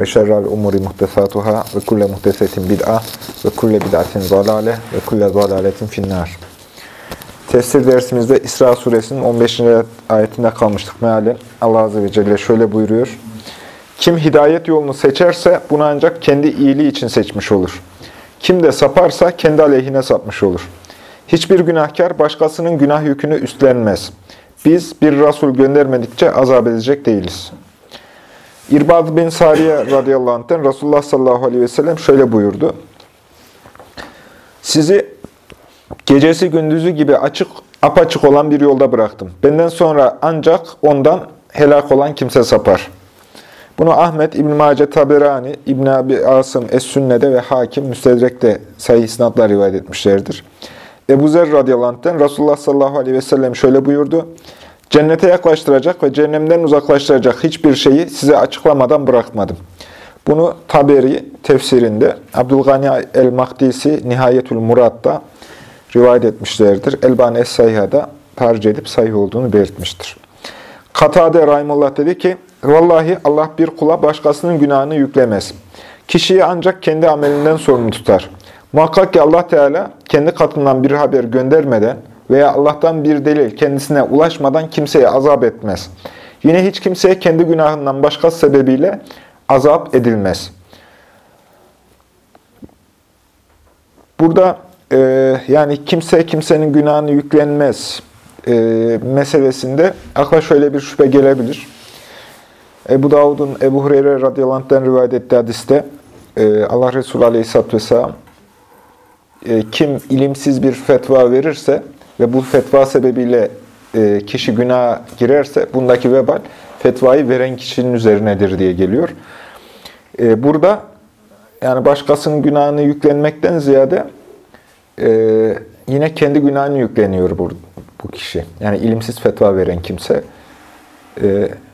ve şerrel umuri muhtesatuhâ ve kulle muhtesetin bid'a ve kulle bid'atin zalâle ve kulle zalâletin finnâr. Tefsir dersimizde İsra suresinin 15. ayetinde kalmıştık mealen. Allah Azze ve Celle şöyle buyuruyor. Kim hidayet yolunu seçerse bunu ancak kendi iyiliği için seçmiş olur. Kim de saparsa kendi aleyhine sapmış olur. Hiçbir günahkar başkasının günah yükünü üstlenmez. Biz bir Resul göndermedikçe azap edecek değiliz. İrbad bin Sariye radıyallahu anh'ten Resulullah sallallahu aleyhi ve sellem şöyle buyurdu. Sizi gecesi gündüzü gibi açık, apaçık olan bir yolda bıraktım. Benden sonra ancak ondan helak olan kimse sapar. Bunu Ahmet, İbn-i Mace Taberani, İbn Abi Asım Es-Sünne'de ve Hakim Müstedrek'te sayı isnatla rivayet etmişlerdir. Ebu Zer radıyallahu anh'ten Resulullah sallallahu aleyhi ve sellem şöyle buyurdu. Cennete yaklaştıracak ve cehennemden uzaklaştıracak hiçbir şeyi size açıklamadan bırakmadım. Bunu Taberi tefsirinde, Abdülgani el-Mahdisi Nihayetül Murad'da rivayet etmişlerdir. Elbani Es-Sayha'da tercih edip sahih olduğunu belirtmiştir. Katade Rahimullah dedi ki, Vallahi Allah bir kula başkasının günahını yüklemez. Kişiyi ancak kendi amelinden sorumlu tutar. Muhakkak ki Allah Teala kendi katından bir haber göndermeden veya Allah'tan bir delil kendisine ulaşmadan kimseye azap etmez. Yine hiç kimseye kendi günahından başka sebebiyle azap edilmez. Burada e, yani kimse kimsenin günahını yüklenmez e, meselesinde akla şöyle bir şüphe gelebilir. Ebu Davud'un Ebu Hureyre radıyallahu rivayet ettiği hadiste e, Allah Resulü aleyhisselatü vesselam e, kim ilimsiz bir fetva verirse ve bu fetva sebebiyle e, kişi günah girerse bundaki vebal fetvayı veren kişinin üzerinedir diye geliyor. E, burada yani başkasının günahını yüklenmekten ziyade e, yine kendi günahını yükleniyor bu, kişi. Yani ilimsiz fetva veren kimse.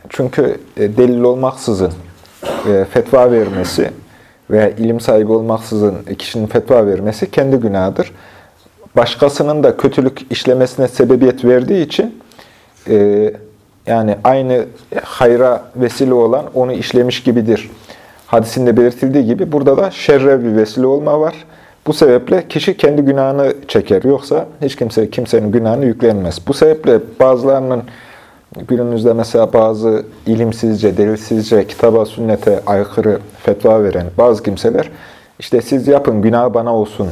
Çünkü delil olmaksızın fetva vermesi veya ilim sahibi olmaksızın kişinin fetva vermesi kendi günahıdır. Başkasının da kötülük işlemesine sebebiyet verdiği için e, yani aynı hayra vesile olan onu işlemiş gibidir. Hadisinde belirtildiği gibi burada da şerre bir vesile olma var. Bu sebeple kişi kendi günahını çeker. Yoksa hiç kimse kimsenin günahını yüklenmez. Bu sebeple bazılarının günümüzde mesela bazı ilimsizce, delilsizce, kitaba, sünnete aykırı fetva veren bazı kimseler işte siz yapın günah bana olsun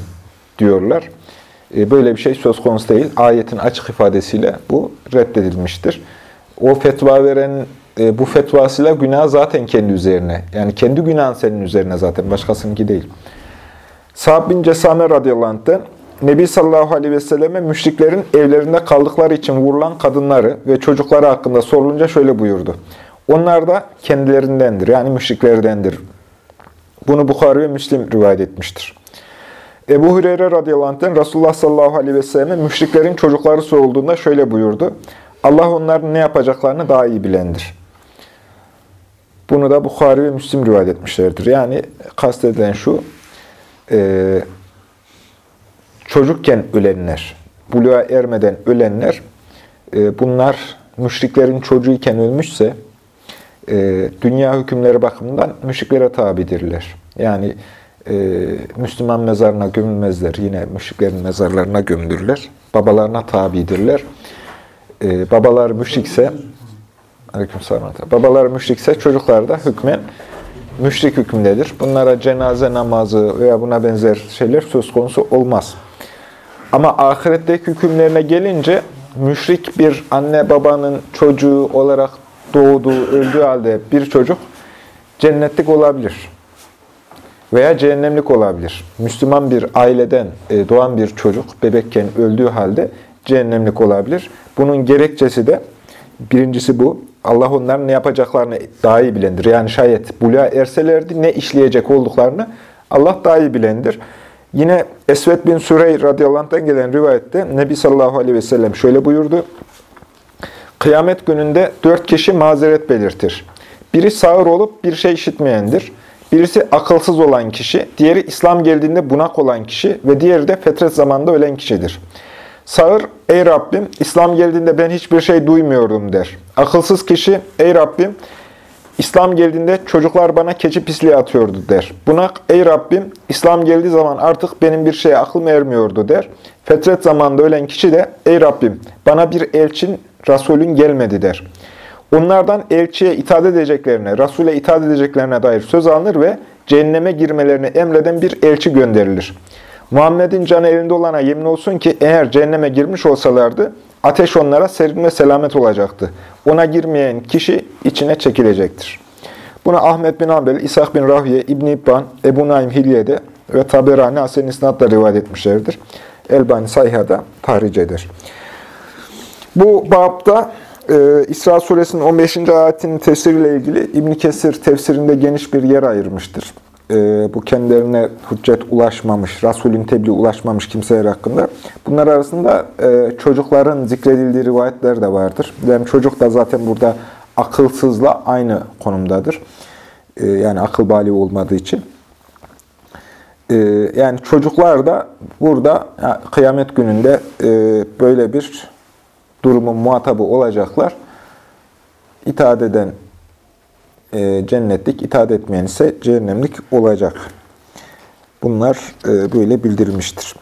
diyorlar. Böyle bir şey söz konusu değil. Ayetin açık ifadesiyle bu reddedilmiştir. O fetva veren bu fetvasıyla günah zaten kendi üzerine. Yani kendi günahın senin üzerine zaten. Başkasınınki değil. Sa'd bin Cesame radıyallahu anh'ten Nebi sallallahu aleyhi ve selleme müşriklerin evlerinde kaldıkları için vurulan kadınları ve çocukları hakkında sorulunca şöyle buyurdu. Onlar da kendilerindendir. Yani müşriklerdendir. Bunu Bukhari ve Müslim rivayet etmiştir. Ebu Hureyre radıyallahu anh'ten Resulullah sallallahu aleyhi ve selleme müşriklerin çocukları sorulduğunda şöyle buyurdu. Allah onların ne yapacaklarını daha iyi bilendir. Bunu da Bukhari ve Müslim rivayet etmişlerdir. Yani kastedilen şu, e, çocukken ölenler, buluğa ermeden ölenler, e, bunlar müşriklerin çocuğuyken ölmüşse, e, dünya hükümleri bakımından müşriklere tabidirler. Yani e, Müslüman mezarına gömülmezler, yine müşriklerin mezarlarına gömülürler. Babalarına tabidirler. E, babalar müşrikse, aleykümselam, babalar müşrikse çocuklar da hükmen müşrik hükmündedir. Bunlara cenaze namazı veya buna benzer şeyler söz konusu olmaz. Ama ahiretteki hükümlerine gelince müşrik bir anne babanın çocuğu olarak doğduğu, öldüğü halde bir çocuk cennetlik olabilir. Veya cehennemlik olabilir. Müslüman bir aileden e, doğan bir çocuk bebekken öldüğü halde cehennemlik olabilir. Bunun gerekçesi de birincisi bu. Allah onların ne yapacaklarını daha iyi bilendir. Yani şayet buluğa erselerdi ne işleyecek olduklarını Allah daha iyi bilendir. Yine Esved bin Sürey radıyallahu anh'tan gelen rivayette Nebi sallallahu aleyhi ve sellem şöyle buyurdu. Kıyamet gününde dört kişi mazeret belirtir. Biri sağır olup bir şey işitmeyendir. Birisi akılsız olan kişi, diğeri İslam geldiğinde bunak olan kişi ve diğeri de fetret zamanında ölen kişidir. Sağır, ey Rabbim, İslam geldiğinde ben hiçbir şey duymuyordum der. Akılsız kişi, ey Rabbim, İslam geldiğinde çocuklar bana keçi pisliği atıyordu der. Bunak, ey Rabbim, İslam geldiği zaman artık benim bir şeye aklım ermiyordu der. Fetret zamanında ölen kişi de, ey Rabbim, bana bir elçin, Resulün gelmedi der. Onlardan elçiye itaat edeceklerine, Resul'e itaat edeceklerine dair söz alınır ve cehenneme girmelerini emreden bir elçi gönderilir. Muhammed'in canı elinde olana yemin olsun ki eğer cehenneme girmiş olsalardı, ateş onlara serin ve selamet olacaktı. Ona girmeyen kişi içine çekilecektir. Bunu Ahmet bin Ambel, İshak bin Rahye, İbn İbban, Ebu Naim Hilye'de ve Taberani Hasen İsnad'la rivayet etmişlerdir. Elbani Sayha'da tahric eder. Bu babda e, İsra suresinin 15. ayetinin tefsiriyle ilgili İbn Kesir tefsirinde geniş bir yer ayırmıştır. E, bu kendilerine hüccet ulaşmamış, Resulün tebliğ ulaşmamış kimseler hakkında. Bunlar arasında e, çocukların zikredildiği rivayetler de vardır. Yani çocuk da zaten burada akılsızla aynı konumdadır. E, yani akıl bali olmadığı için. Yani çocuklar da burada kıyamet gününde e, böyle bir durumun muhatabı olacaklar. İtaat eden e, cennetlik, itaat etmeyen ise cehennemlik olacak. Bunlar e, böyle bildirilmiştir.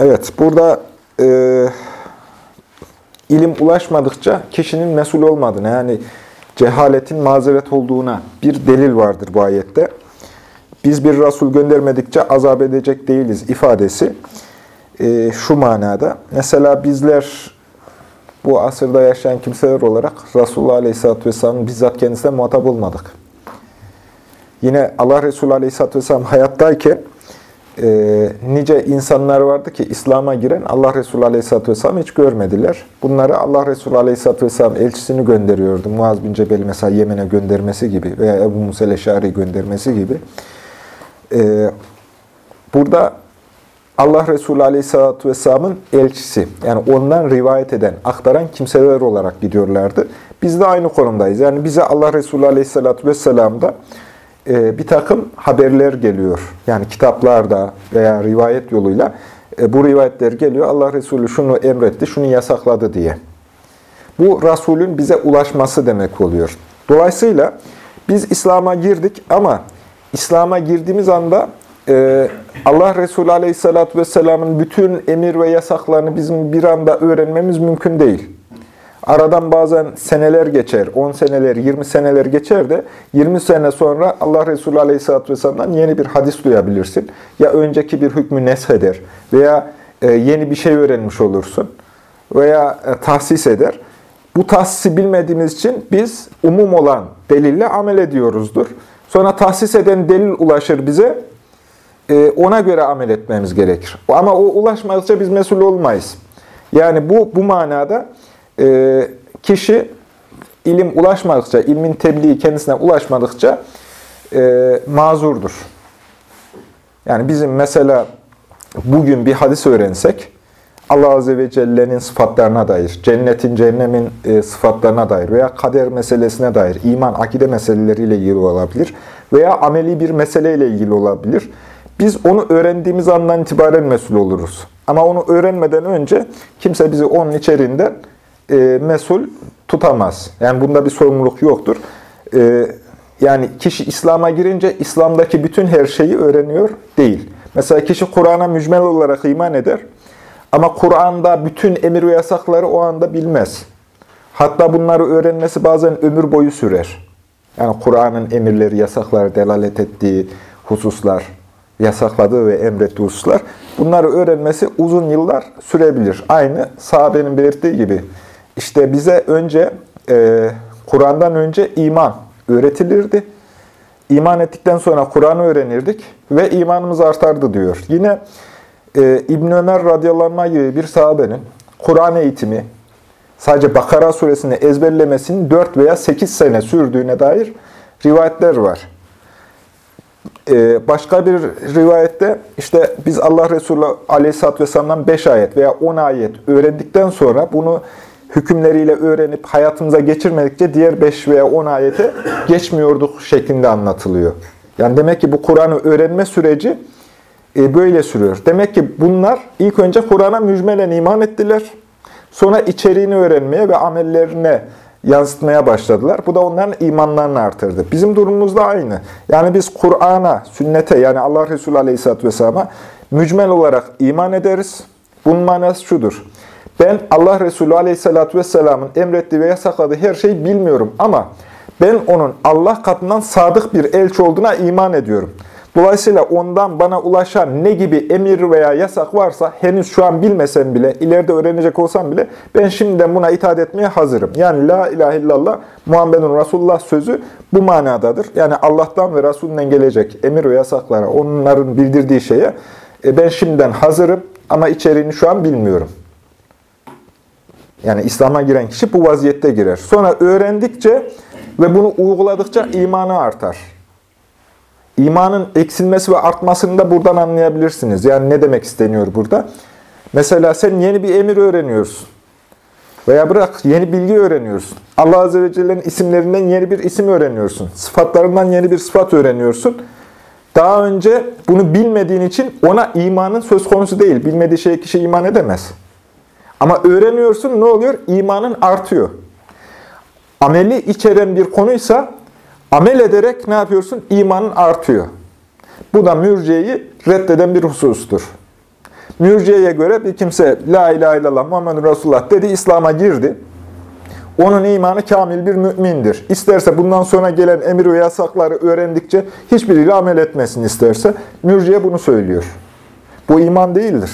Evet, burada e, ilim ulaşmadıkça kişinin mesul olmadığına, yani cehaletin mazeret olduğuna bir delil vardır bu ayette. Biz bir Resul göndermedikçe azap edecek değiliz ifadesi e, şu manada. Mesela bizler bu asırda yaşayan kimseler olarak Resulullah Aleyhisselatü Vesselam'ın bizzat kendisine muhatap olmadık. Yine Allah Resulü Aleyhisselatü Vesselam hayattayken e, nice insanlar vardı ki İslam'a giren Allah Resulü Aleyhisselatü Vesselam hiç görmediler. Bunları Allah Resulü Aleyhisselatü Vesselam elçisini gönderiyordu. Muaz bin Cebel mesela Yemen'e göndermesi gibi veya Ebu Musa Leşari göndermesi gibi. E, burada Allah Resulü Aleyhisselatü Vesselam'ın elçisi, yani ondan rivayet eden, aktaran kimseler olarak gidiyorlardı. Biz de aynı konumdayız. Yani bize Allah Resulü Aleyhisselatü Vesselam'da e, bir takım haberler geliyor. Yani kitaplarda veya rivayet yoluyla e, bu rivayetler geliyor. Allah Resulü şunu emretti, şunu yasakladı diye. Bu Resulün bize ulaşması demek oluyor. Dolayısıyla biz İslam'a girdik ama İslam'a girdiğimiz anda Allah Resulü Aleyhisselatü Vesselam'ın bütün emir ve yasaklarını bizim bir anda öğrenmemiz mümkün değil. Aradan bazen seneler geçer, 10 seneler, 20 seneler geçer de 20 sene sonra Allah Resulü Aleyhisselatü Vesselam'dan yeni bir hadis duyabilirsin. Ya önceki bir hükmü nesheder veya e, yeni bir şey öğrenmiş olursun veya e, tahsis eder. Bu tahsisi bilmediğimiz için biz umum olan delille amel ediyoruzdur. Sonra tahsis eden delil ulaşır bize. E, ona göre amel etmemiz gerekir. Ama o ulaşmadıkça biz mesul olmayız. Yani bu, bu manada e, kişi ilim ulaşmadıkça, ilmin tebliği kendisine ulaşmadıkça e, mazurdur. Yani bizim mesela bugün bir hadis öğrensek, Allah Azze ve Celle'nin sıfatlarına dair, cennetin, cehennemin e, sıfatlarına dair veya kader meselesine dair, iman, akide meseleleriyle ilgili olabilir veya ameli bir meseleyle ilgili olabilir. Biz onu öğrendiğimiz andan itibaren mesul oluruz. Ama onu öğrenmeden önce kimse bizi onun içeriğinden e, mesul tutamaz. Yani bunda bir sorumluluk yoktur. E, yani kişi İslam'a girince İslam'daki bütün her şeyi öğreniyor değil. Mesela kişi Kur'an'a mücmel olarak iman eder. Ama Kur'an'da bütün emir ve yasakları o anda bilmez. Hatta bunları öğrenmesi bazen ömür boyu sürer. Yani Kur'an'ın emirleri, yasakları delalet ettiği hususlar, yasakladığı ve emrettiği hususlar. Bunları öğrenmesi uzun yıllar sürebilir. Aynı sahabenin belirttiği gibi. İşte bize önce, e, Kur'an'dan önce iman öğretilirdi. İman ettikten sonra Kur'an'ı öğrenirdik ve imanımız artardı diyor. Yine e, İbn Ömer radıyallahu anh gibi bir sahabenin Kur'an eğitimi, sadece Bakara suresini ezberlemesinin 4 veya 8 sene sürdüğüne dair rivayetler var. Ee, başka bir rivayette işte biz Allah Resulü Aleyhisselatü Vesselam'dan 5 ayet veya 10 ayet öğrendikten sonra bunu hükümleriyle öğrenip hayatımıza geçirmedikçe diğer 5 veya 10 ayete geçmiyorduk şeklinde anlatılıyor. Yani demek ki bu Kur'an'ı öğrenme süreci e, böyle sürüyor. Demek ki bunlar ilk önce Kur'an'a mücmelen iman ettiler. Sonra içeriğini öğrenmeye ve amellerine yansıtmaya başladılar. Bu da onların imanlarını artırdı. Bizim durumumuz da aynı. Yani biz Kur'an'a, sünnete yani Allah Resulü Aleyhisselatü Vesselam'a mücmel olarak iman ederiz. Bunun manası şudur. Ben Allah Resulü Aleyhisselatü Vesselam'ın emrettiği ve yasakladığı her şeyi bilmiyorum ama ben onun Allah katından sadık bir elçi olduğuna iman ediyorum. Dolayısıyla ondan bana ulaşan ne gibi emir veya yasak varsa henüz şu an bilmesem bile, ileride öğrenecek olsam bile ben şimdiden buna itaat etmeye hazırım. Yani la ilahe illallah Muhammedun Resulullah sözü bu manadadır. Yani Allah'tan ve Resulünden gelecek emir ve yasaklara, onların bildirdiği şeye e, ben şimdiden hazırım ama içeriğini şu an bilmiyorum. Yani İslam'a giren kişi bu vaziyette girer. Sonra öğrendikçe ve bunu uyguladıkça imanı artar. İmanın eksilmesi ve artmasını da buradan anlayabilirsiniz. Yani ne demek isteniyor burada? Mesela sen yeni bir emir öğreniyorsun. Veya bırak yeni bilgi öğreniyorsun. Allah Azze ve Celle'nin isimlerinden yeni bir isim öğreniyorsun. Sıfatlarından yeni bir sıfat öğreniyorsun. Daha önce bunu bilmediğin için ona imanın söz konusu değil. Bilmediği şeye kişi iman edemez. Ama öğreniyorsun ne oluyor? İmanın artıyor. Ameli içeren bir konuysa amel ederek ne yapıyorsun? İmanın artıyor. Bu da mürciyeyi reddeden bir husustur. Mürciyeye göre bir kimse La ilahe illallah Muhammed Resulullah dedi, İslam'a girdi. Onun imanı kamil bir mümindir. İsterse bundan sonra gelen emir ve yasakları öğrendikçe hiçbiriyle amel etmesini isterse mürciye bunu söylüyor. Bu iman değildir.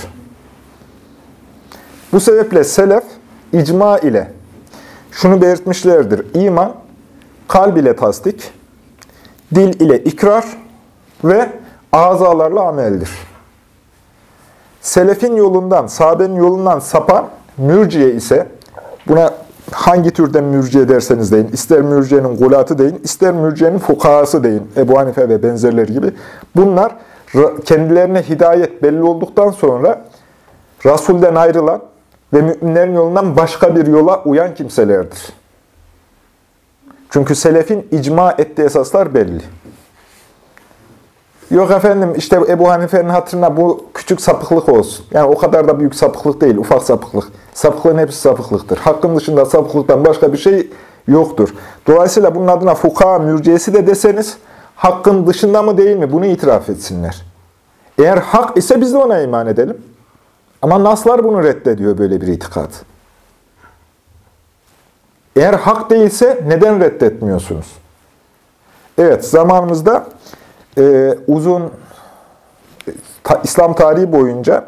Bu sebeple selef icma ile şunu belirtmişlerdir. İman kalb ile tasdik, dil ile ikrar ve azalarla ameldir. Selefin yolundan, sahabenin yolundan sapan mürciye ise, buna hangi türden mürciye derseniz deyin, ister mürciyenin gulatı deyin, ister mürciyenin fukahası deyin, Ebu Hanife ve benzerleri gibi. Bunlar kendilerine hidayet belli olduktan sonra Rasul'den ayrılan ve müminlerin yolundan başka bir yola uyan kimselerdir. Çünkü selefin icma ettiği esaslar belli. Yok efendim işte Ebu Hanife'nin hatırına bu küçük sapıklık olsun. Yani o kadar da büyük sapıklık değil, ufak sapıklık. Sapıklığın hepsi sapıklıktır. Hakkın dışında sapıklıktan başka bir şey yoktur. Dolayısıyla bunun adına fukaha mürciyesi de deseniz, hakkın dışında mı değil mi bunu itiraf etsinler. Eğer hak ise biz de ona iman edelim. Ama naslar bunu reddediyor böyle bir itikat. Eğer hak değilse neden reddetmiyorsunuz? Evet, zamanımızda e, uzun ta, İslam tarihi boyunca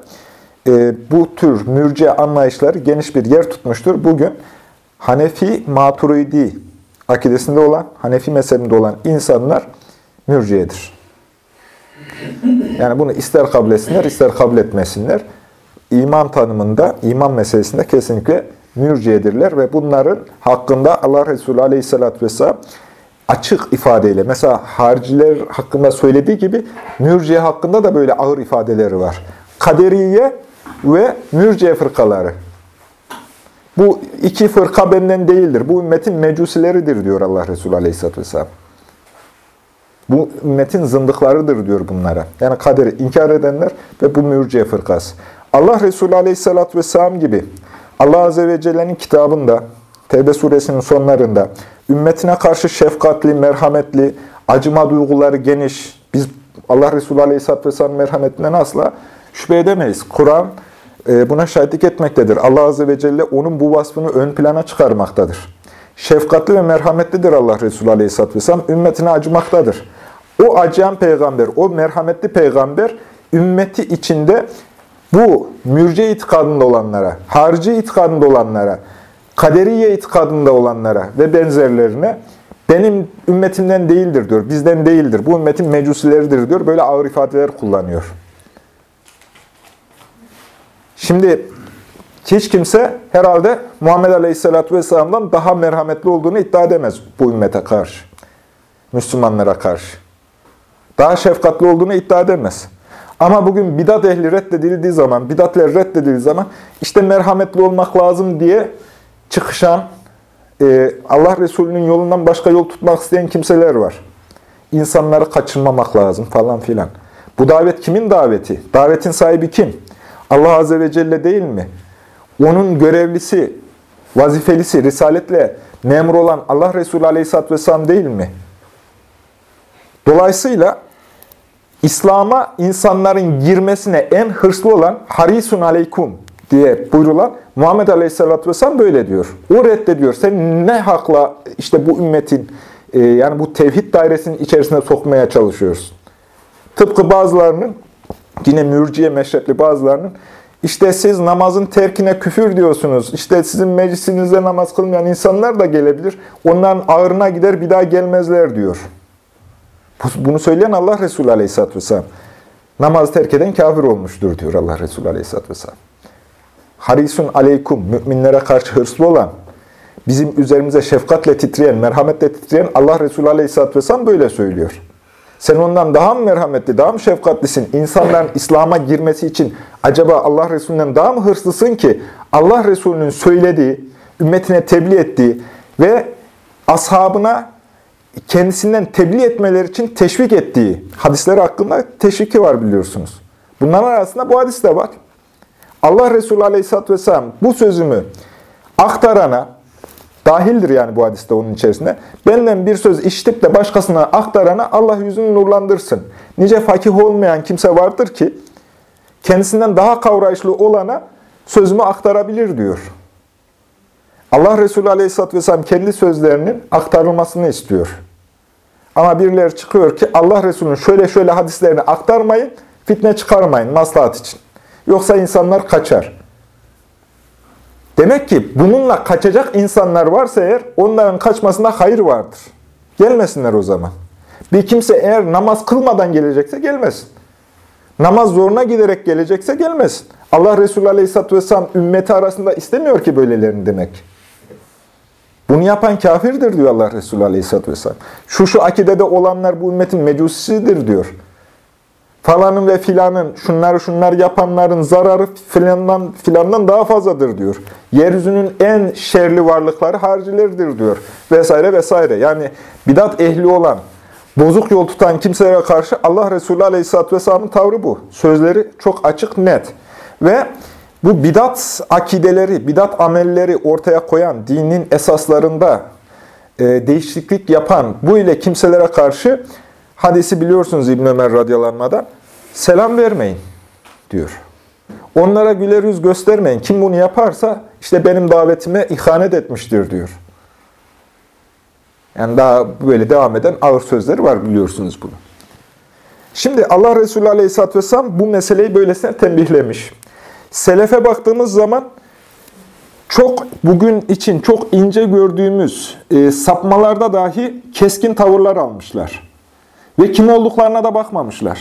e, bu tür mürce anlayışları geniş bir yer tutmuştur. Bugün Hanefi Maturidi akidesinde olan, Hanefi mezhebinde olan insanlar mürciyedir. Yani bunu ister kabul etsinler, ister kabul etmesinler. İman tanımında, iman meselesinde kesinlikle mürciyedirler ve bunların hakkında Allah Resulü Aleyhisselatü Vesselam açık ifadeyle, mesela hariciler hakkında söylediği gibi mürciye hakkında da böyle ağır ifadeleri var. Kaderiye ve mürciye fırkaları. Bu iki fırka benden değildir. Bu ümmetin mecusileridir diyor Allah Resulü Aleyhisselatü Vesselam. Bu ümmetin zındıklarıdır diyor bunlara. Yani kaderi inkar edenler ve bu mürciye fırkası. Allah Resulü Aleyhisselatü Vesselam gibi Allah Azze ve Celle'nin kitabında, Tevbe suresinin sonlarında, ümmetine karşı şefkatli, merhametli, acıma duyguları geniş, biz Allah Resulü Aleyhisselatü Vesselam merhametinden asla şüphe edemeyiz. Kur'an e, buna şahitlik etmektedir. Allah Azze ve Celle onun bu vasfını ön plana çıkarmaktadır. Şefkatli ve merhametlidir Allah Resulü Aleyhisselatü Vesselam. Ümmetine acımaktadır. O acıyan peygamber, o merhametli peygamber, ümmeti içinde bu mürce itikadında olanlara, harici itikadında olanlara, kaderiye itikadında olanlara ve benzerlerine benim ümmetimden değildir diyor, bizden değildir, bu ümmetin mecusileridir diyor. Böyle ağır ifadeler kullanıyor. Şimdi hiç kimse herhalde Muhammed Aleyhisselatü Vesselam'dan daha merhametli olduğunu iddia edemez bu ümmete karşı. Müslümanlara karşı. Daha şefkatli olduğunu iddia edemez. Ama bugün bidat ehli reddedildiği zaman, bidatler reddedildiği zaman işte merhametli olmak lazım diye çıkışan, e, Allah Resulü'nün yolundan başka yol tutmak isteyen kimseler var. İnsanları kaçırmamak lazım falan filan. Bu davet kimin daveti? Davetin sahibi kim? Allah Azze ve Celle değil mi? Onun görevlisi, vazifelisi, risaletle memur olan Allah Resulü Aleyhisselatü Vesselam değil mi? Dolayısıyla İslam'a insanların girmesine en hırslı olan harisun aleykum diye buyurulan Muhammed Aleyhisselatü Vesselam böyle diyor. O reddediyor. Sen ne hakla işte bu ümmetin e, yani bu tevhid dairesinin içerisine sokmaya çalışıyorsun. Tıpkı bazılarının yine mürciye meşrepli bazılarının işte siz namazın terkine küfür diyorsunuz. İşte sizin meclisinizde namaz kılmayan insanlar da gelebilir. Onların ağırına gider bir daha gelmezler diyor. Bunu söyleyen Allah Resulü Aleyhisselatü Vesselam. Namaz terk eden kafir olmuştur diyor Allah Resulü Aleyhisselatü Vesselam. Harisun aleykum, müminlere karşı hırslı olan, bizim üzerimize şefkatle titreyen, merhametle titreyen Allah Resulü Aleyhisselatü Vesselam böyle söylüyor. Sen ondan daha mı merhametli, daha mı şefkatlisin? İnsanların İslam'a girmesi için acaba Allah Resulü'nden daha mı hırslısın ki Allah Resulü'nün söylediği, ümmetine tebliğ ettiği ve ashabına kendisinden tebliğ etmeleri için teşvik ettiği hadisler hakkında teşviki var biliyorsunuz. Bunların arasında bu hadis de var. Allah Resulü Aleyhisselatü Vesselam bu sözümü aktarana, dahildir yani bu hadiste onun içerisinde, benden bir söz işitip de başkasına aktarana Allah yüzünü nurlandırsın. Nice fakih olmayan kimse vardır ki, kendisinden daha kavrayışlı olana sözümü aktarabilir diyor. Allah Resulü Aleyhisselatü Vesselam kendi sözlerinin aktarılmasını istiyor. Ama birileri çıkıyor ki Allah Resulü'nün şöyle şöyle hadislerini aktarmayın, fitne çıkarmayın maslahat için. Yoksa insanlar kaçar. Demek ki bununla kaçacak insanlar varsa eğer onların kaçmasında hayır vardır. Gelmesinler o zaman. Bir kimse eğer namaz kılmadan gelecekse gelmesin. Namaz zoruna giderek gelecekse gelmesin. Allah Resulü Aleyhisselatü Vesselam ümmeti arasında istemiyor ki böylelerini demek. Bunu yapan kafirdir diyor Allah Resulü Aleyhisselatü Vesselam. Şu şu akidede olanlar bu ümmetin mecusisidir diyor. Falanın ve filanın, şunları şunlar yapanların zararı filandan, filandan daha fazladır diyor. Yeryüzünün en şerli varlıkları harcileridir diyor. Vesaire vesaire. Yani bidat ehli olan, bozuk yol tutan kimselere karşı Allah Resulü Aleyhisselatü Vesselam'ın tavrı bu. Sözleri çok açık, net. Ve bu bidat akideleri, bidat amelleri ortaya koyan, dinin esaslarında e, değişiklik yapan bu ile kimselere karşı hadisi biliyorsunuz İbn Ömer radyalanmadan selam vermeyin diyor. Onlara güler yüz göstermeyin. Kim bunu yaparsa işte benim davetime ihanet etmiştir diyor. Yani daha böyle devam eden ağır sözleri var biliyorsunuz bunu. Şimdi Allah Resulü Aleyhisselatü Vesselam bu meseleyi böylesine tembihlemiş. Selefe baktığımız zaman çok bugün için çok ince gördüğümüz e, sapmalarda dahi keskin tavırlar almışlar. Ve kim olduklarına da bakmamışlar.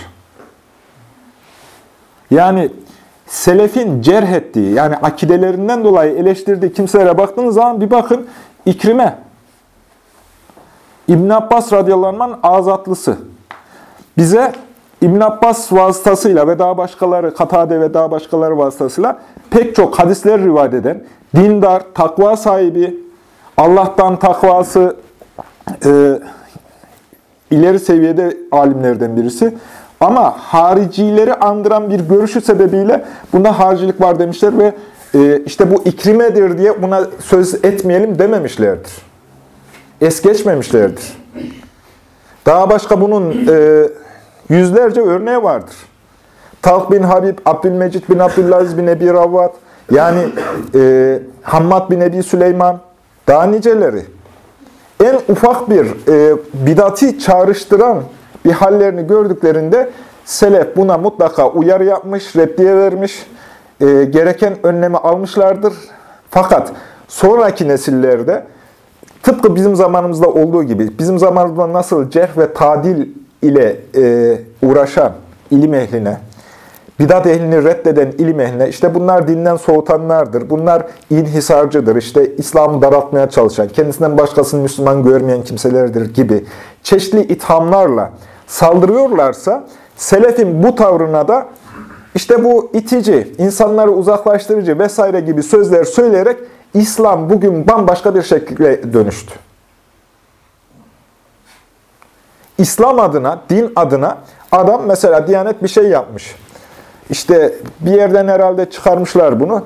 Yani selefin cerh ettiği, yani akidelerinden dolayı eleştirdiği kimselere baktığınız zaman bir bakın İkrime. İbn Abbas radıyallahu anh azatlısı. Bize İbn Abbas vasıtasıyla ve daha başkaları, Katade ve daha başkaları vasıtasıyla pek çok hadisler rivayet eden, dindar, takva sahibi, Allah'tan takvası e, ileri seviyede alimlerden birisi. Ama haricileri andıran bir görüşü sebebiyle bunda haricilik var demişler ve e, işte bu ikrimedir diye buna söz etmeyelim dememişlerdir. Es geçmemişlerdir. Daha başka bunun e, yüzlerce örneği vardır. Talk bin Habib, Abdülmecid bin Abdülaziz bin Ebi Ravvat, yani e, Hammad bin Ebi Süleyman, daha niceleri. En ufak bir e, bidati çağrıştıran bir hallerini gördüklerinde selef buna mutlaka uyarı yapmış, reddiye vermiş, e, gereken önlemi almışlardır. Fakat sonraki nesillerde tıpkı bizim zamanımızda olduğu gibi, bizim zamanımızda nasıl cerh ve tadil ile e, uğraşan ilim ehline, bidat ehlini reddeden ilim ehline, işte bunlar dinden soğutanlardır, bunlar inhisarcıdır, işte İslam'ı daraltmaya çalışan, kendisinden başkasını Müslüman görmeyen kimselerdir gibi çeşitli ithamlarla saldırıyorlarsa, selefin bu tavrına da işte bu itici, insanları uzaklaştırıcı vesaire gibi sözler söyleyerek İslam bugün bambaşka bir şekilde dönüştü. İslam adına, din adına adam mesela Diyanet bir şey yapmış. İşte bir yerden herhalde çıkarmışlar bunu.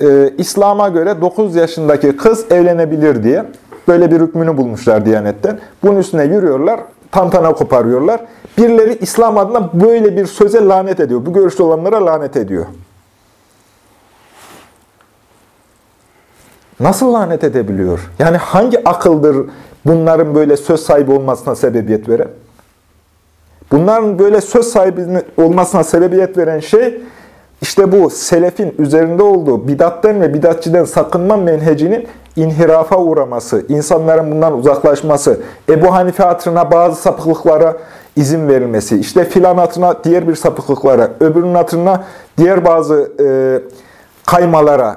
Ee, İslam'a göre 9 yaşındaki kız evlenebilir diye. Böyle bir hükmünü bulmuşlar Diyanet'ten. Bunun üstüne yürüyorlar, tantana koparıyorlar. Birileri İslam adına böyle bir söze lanet ediyor. Bu görüşte olanlara lanet ediyor. Nasıl lanet edebiliyor? Yani hangi akıldır bunların böyle söz sahibi olmasına sebebiyet veren? Bunların böyle söz sahibi olmasına sebebiyet veren şey, işte bu selefin üzerinde olduğu bidatten ve bidatçiden sakınma menhecinin inhirafa uğraması, insanların bundan uzaklaşması, Ebu Hanife hatırına bazı sapıklıklara izin verilmesi, işte filan hatırına diğer bir sapıklıklara, öbürünün hatırına diğer bazı e, kaymalara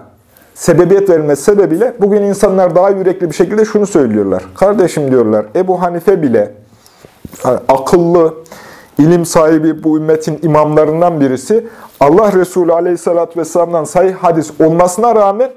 sebebiyet verilmesi sebebiyle bugün insanlar daha yürekli bir şekilde şunu söylüyorlar. Kardeşim diyorlar, Ebu Hanife bile akıllı, ilim sahibi bu ümmetin imamlarından birisi Allah Resulü Aleyhisselatü Vesselam'dan sahih hadis olmasına rağmen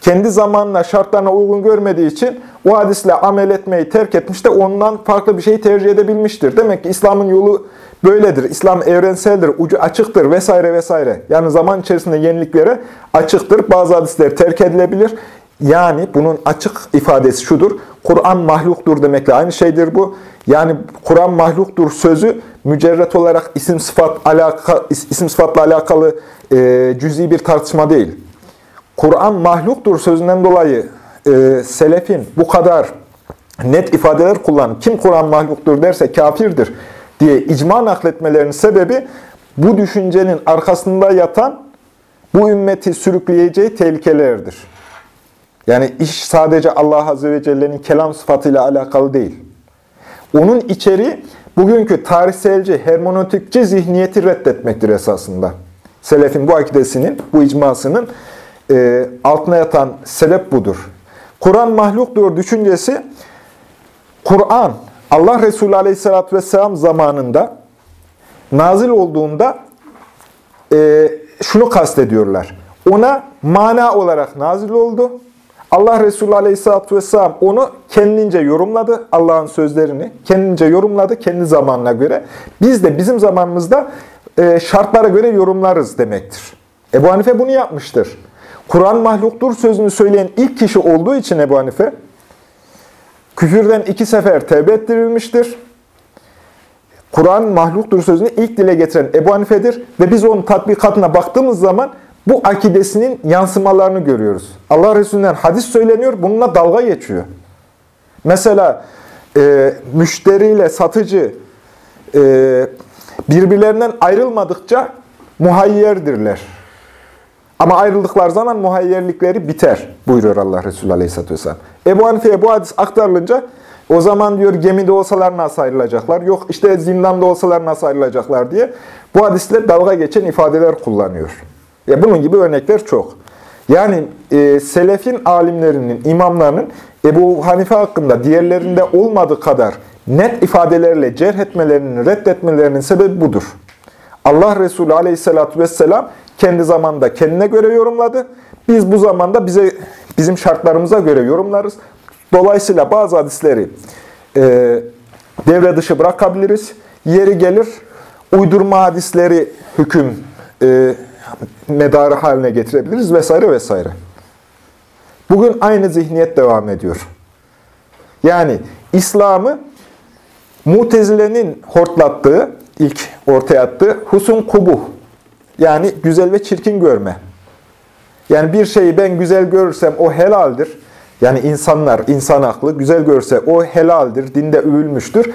kendi zamanına, şartlarına uygun görmediği için o hadisle amel etmeyi terk etmiş de ondan farklı bir şey tercih edebilmiştir. Demek ki İslam'ın yolu böyledir. İslam evrenseldir, ucu açıktır vesaire vesaire. Yani zaman içerisinde yeniliklere açıktır. Bazı hadisler terk edilebilir. Yani bunun açık ifadesi şudur. Kur'an mahluktur demekle aynı şeydir bu. Yani Kur'an mahluktur sözü mücerret olarak isim sıfat alaka, isim sıfatla alakalı e, cüzi bir tartışma değil. Kur'an mahluktur sözünden dolayı e, selefin bu kadar net ifadeler kullanıp kim Kur'an mahluktur derse kafirdir diye icma nakletmelerinin sebebi bu düşüncenin arkasında yatan bu ümmeti sürükleyeceği tehlikelerdir. Yani iş sadece Allah Azze ve Celle'nin kelam sıfatıyla alakalı değil. Onun içeri bugünkü tarihselci, hermonotikçi zihniyeti reddetmektir esasında. Selefin bu akidesinin, bu icmasının e, altına yatan sebep budur. Kur'an mahluktur düşüncesi, Kur'an, Allah Resulü Aleyhisselatü Vesselam zamanında nazil olduğunda e, şunu kastediyorlar. Ona mana olarak nazil oldu. Allah Resulü Aleyhisselatü Vesselam onu kendince yorumladı, Allah'ın sözlerini. Kendince yorumladı, kendi zamanına göre. Biz de bizim zamanımızda e, şartlara göre yorumlarız demektir. Ebu Hanife bunu yapmıştır. Kur'an mahluktur sözünü söyleyen ilk kişi olduğu için Ebu Hanife, küfürden iki sefer tevbe ettirilmiştir. Kur'an mahluktur sözünü ilk dile getiren Ebu Hanife'dir ve biz onun tatbikatına baktığımız zaman bu akidesinin yansımalarını görüyoruz. Allah Resulü'nden hadis söyleniyor, bununla dalga geçiyor. Mesela e, müşteriyle satıcı e, birbirlerinden ayrılmadıkça muhayyerdirler. Ama ayrıldıklar zaman muhayyerlikleri biter buyuruyor Allah Resulü Aleyhisselatü Vesselam. Ebu Hanife'ye bu hadis aktarılınca o zaman diyor gemide olsalar nasıl ayrılacaklar? Yok işte zindanda olsalar nasıl ayrılacaklar diye bu hadisle dalga geçen ifadeler kullanıyor. Ya bunun gibi örnekler çok. Yani e, selefin alimlerinin, imamlarının Ebu Hanife hakkında diğerlerinde olmadığı kadar net ifadelerle cerh etmelerinin, reddetmelerinin sebebi budur. Allah Resulü aleyhissalatü vesselam kendi zamanda kendine göre yorumladı. Biz bu zamanda bize bizim şartlarımıza göre yorumlarız. Dolayısıyla bazı hadisleri e, devre dışı bırakabiliriz. Yeri gelir uydurma hadisleri hüküm e, medarı haline getirebiliriz vesaire vesaire. Bugün aynı zihniyet devam ediyor. Yani İslam'ı Mutezile'nin hortlattığı, ilk ortaya attığı husun kubuh. Yani güzel ve çirkin görme. Yani bir şeyi ben güzel görürsem o helaldir. Yani insanlar, insan aklı güzel görse o helaldir, dinde övülmüştür.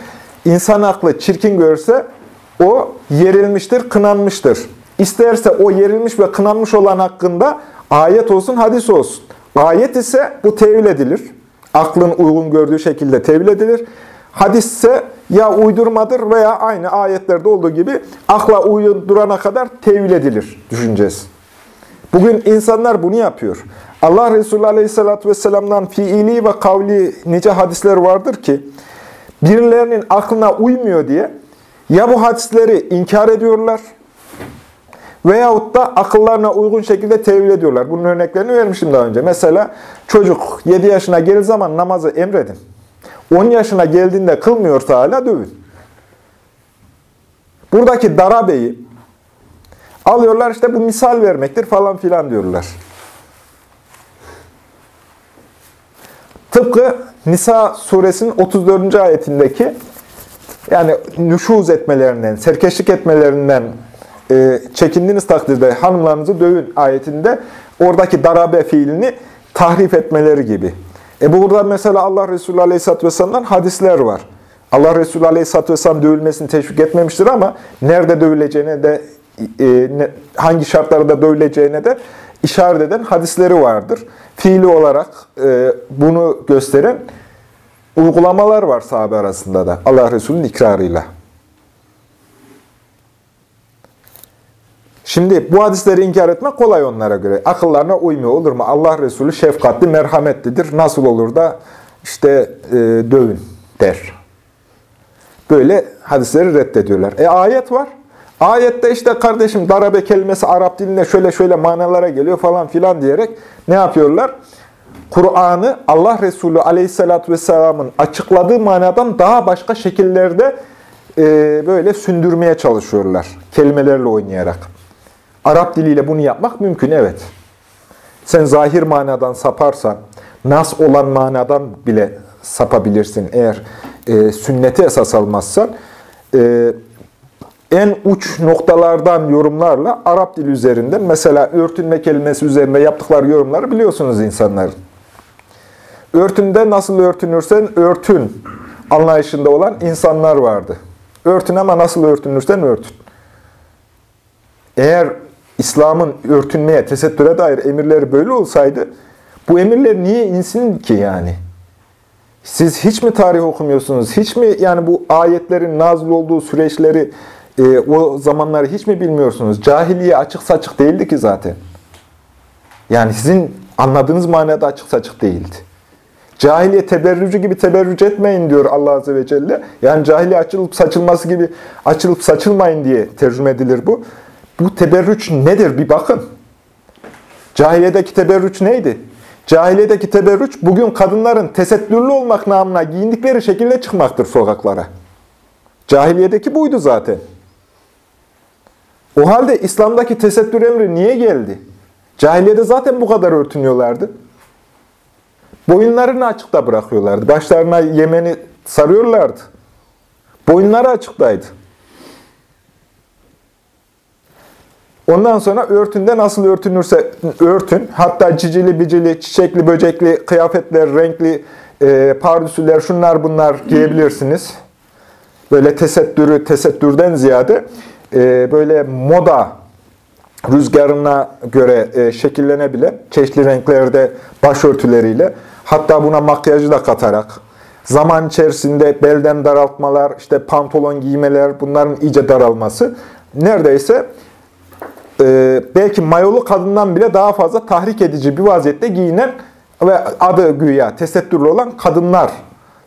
İnsan aklı çirkin görse o yerilmiştir, kınanmıştır. İsterse o yerilmiş ve kınanmış olan hakkında ayet olsun, hadis olsun. Ayet ise bu tevil edilir. Aklın uygun gördüğü şekilde tevil edilir. Hadis ise ya uydurmadır veya aynı ayetlerde olduğu gibi akla uydurana kadar tevil edilir düşüncesi. Bugün insanlar bunu yapıyor. Allah Resulü Aleyhisselatü Vesselam'dan fiili ve kavli nice hadisler vardır ki, birilerinin aklına uymuyor diye ya bu hadisleri inkar ediyorlar veyahut da akıllarına uygun şekilde tevil ediyorlar. Bunun örneklerini vermiştim daha önce. Mesela çocuk 7 yaşına geldiği zaman namazı emredin. 10 yaşına geldiğinde kılmıyorsa hala dövün. Buradaki darabeyi alıyorlar işte bu misal vermektir falan filan diyorlar. Tıpkı Nisa suresinin 34. ayetindeki yani nüşuz etmelerinden, serkeşlik etmelerinden e, çekindiğiniz takdirde hanımlarınızı dövün ayetinde oradaki darabe fiilini tahrif etmeleri gibi. E burada mesela Allah Resulü Aleyhisselatü Vesselam'dan hadisler var. Allah Resulü Aleyhisselatü Vesselam dövülmesini teşvik etmemiştir ama nerede dövüleceğine de e, hangi şartlarda dövüleceğine de işaret eden hadisleri vardır. Fiili olarak e, bunu gösteren uygulamalar var sahabe arasında da Allah Resulü'nün ikrarıyla. Şimdi bu hadisleri inkar etmek kolay onlara göre. Akıllarına uymuyor olur mu? Allah Resulü şefkatli, merhametlidir. Nasıl olur da işte e, dövün der. Böyle hadisleri reddediyorlar. E ayet var. Ayette işte kardeşim darabe kelimesi Arap dilinde şöyle şöyle manalara geliyor falan filan diyerek ne yapıyorlar? Kur'an'ı Allah Resulü aleyhissalatü vesselamın açıkladığı manadan daha başka şekillerde e, böyle sündürmeye çalışıyorlar. Kelimelerle oynayarak. Arap diliyle bunu yapmak mümkün, evet. Sen zahir manadan saparsan, nas olan manadan bile sapabilirsin. Eğer e, sünneti esas almazsan, e, en uç noktalardan yorumlarla Arap dili üzerinden, mesela örtünme kelimesi üzerinde yaptıkları yorumları biliyorsunuz insanların. Örtünde nasıl örtünürsen örtün anlayışında olan insanlar vardı. Örtün ama nasıl örtünürsen örtün. Eğer İslam'ın örtünmeye, tesettüre dair emirleri böyle olsaydı, bu emirler niye insin ki yani? Siz hiç mi tarih okumuyorsunuz? Hiç mi yani bu ayetlerin nazil olduğu süreçleri, e, o zamanları hiç mi bilmiyorsunuz? Cahiliye açık saçık değildi ki zaten. Yani sizin anladığınız manada açık saçık değildi. Cahiliye teberrücü gibi teberrüc etmeyin diyor Allah Azze ve Celle. Yani cahiliye açılıp saçılması gibi açılıp saçılmayın diye tercüme edilir bu. Bu teberrüç nedir bir bakın. Cahiliyedeki teberrüç neydi? Cahiliyedeki teberrüç bugün kadınların tesettürlü olmak namına giyindikleri şekilde çıkmaktır sokaklara. Cahiliyedeki buydu zaten. O halde İslam'daki tesettür emri niye geldi? Cahiliyede zaten bu kadar örtünüyorlardı. Boyunlarını açıkta bırakıyorlardı. Başlarına yemeni sarıyorlardı. Boyunları açıktaydı. Ondan sonra örtünde nasıl örtünürse örtün, hatta cicili, bicili, çiçekli, böcekli kıyafetler, renkli e, pardüsüler, şunlar bunlar giyebilirsiniz. Böyle tesettürü, tesettürden ziyade e, böyle moda rüzgarına göre e, şekillenebilen çeşitli renklerde başörtüleriyle, hatta buna makyajı da katarak, zaman içerisinde belden daraltmalar, işte pantolon giymeler, bunların iyice daralması neredeyse e, belki mayolu kadından bile daha fazla tahrik edici bir vaziyette giyinen ve adı güya tesettürlü olan kadınlar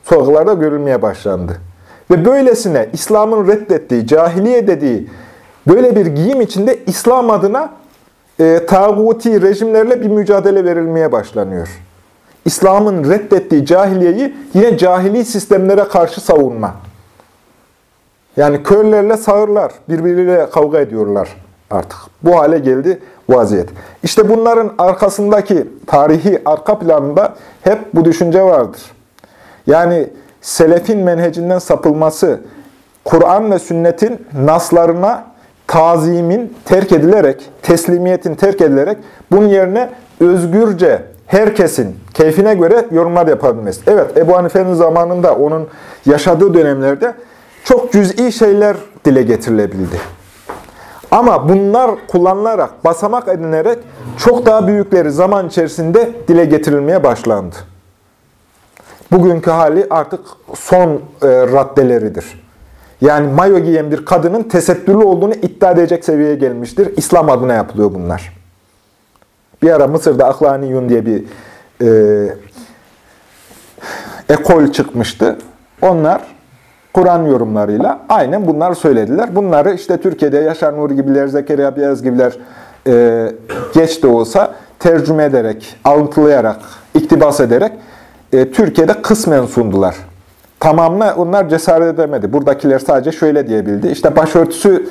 sorgularda görülmeye başlandı. Ve böylesine İslam'ın reddettiği, cahiliye dediği böyle bir giyim içinde İslam adına e, tağuti rejimlerle bir mücadele verilmeye başlanıyor. İslam'ın reddettiği cahiliyeyi yine cahili sistemlere karşı savunma. Yani körlerle sağırlar, birbiriyle kavga ediyorlar artık. Bu hale geldi vaziyet. İşte bunların arkasındaki tarihi arka planında hep bu düşünce vardır. Yani selefin menhecinden sapılması, Kur'an ve sünnetin naslarına tazimin terk edilerek, teslimiyetin terk edilerek bunun yerine özgürce herkesin keyfine göre yorumlar yapabilmesi. Evet, Ebu Hanife'nin zamanında, onun yaşadığı dönemlerde çok cüz'i şeyler dile getirilebildi. Ama bunlar kullanılarak, basamak edinerek çok daha büyükleri zaman içerisinde dile getirilmeye başlandı. bugünkü hali artık son e, raddeleridir. Yani mayo giyen bir kadının tesettürlü olduğunu iddia edecek seviyeye gelmiştir. İslam adına yapılıyor bunlar. Bir ara Mısır'da Aklaniyun diye bir e, ekol çıkmıştı. Onlar Kur'an yorumlarıyla aynen bunlar söylediler. Bunları işte Türkiye'de Yaşar Nuri gibiler, Zekeriya Beyaz gibiler e, geç de olsa tercüme ederek, alıntılayarak, iktibas ederek e, Türkiye'de kısmen sundular. Tamamına onlar cesaret edemedi. Buradakiler sadece şöyle diyebildi. İşte başörtüsü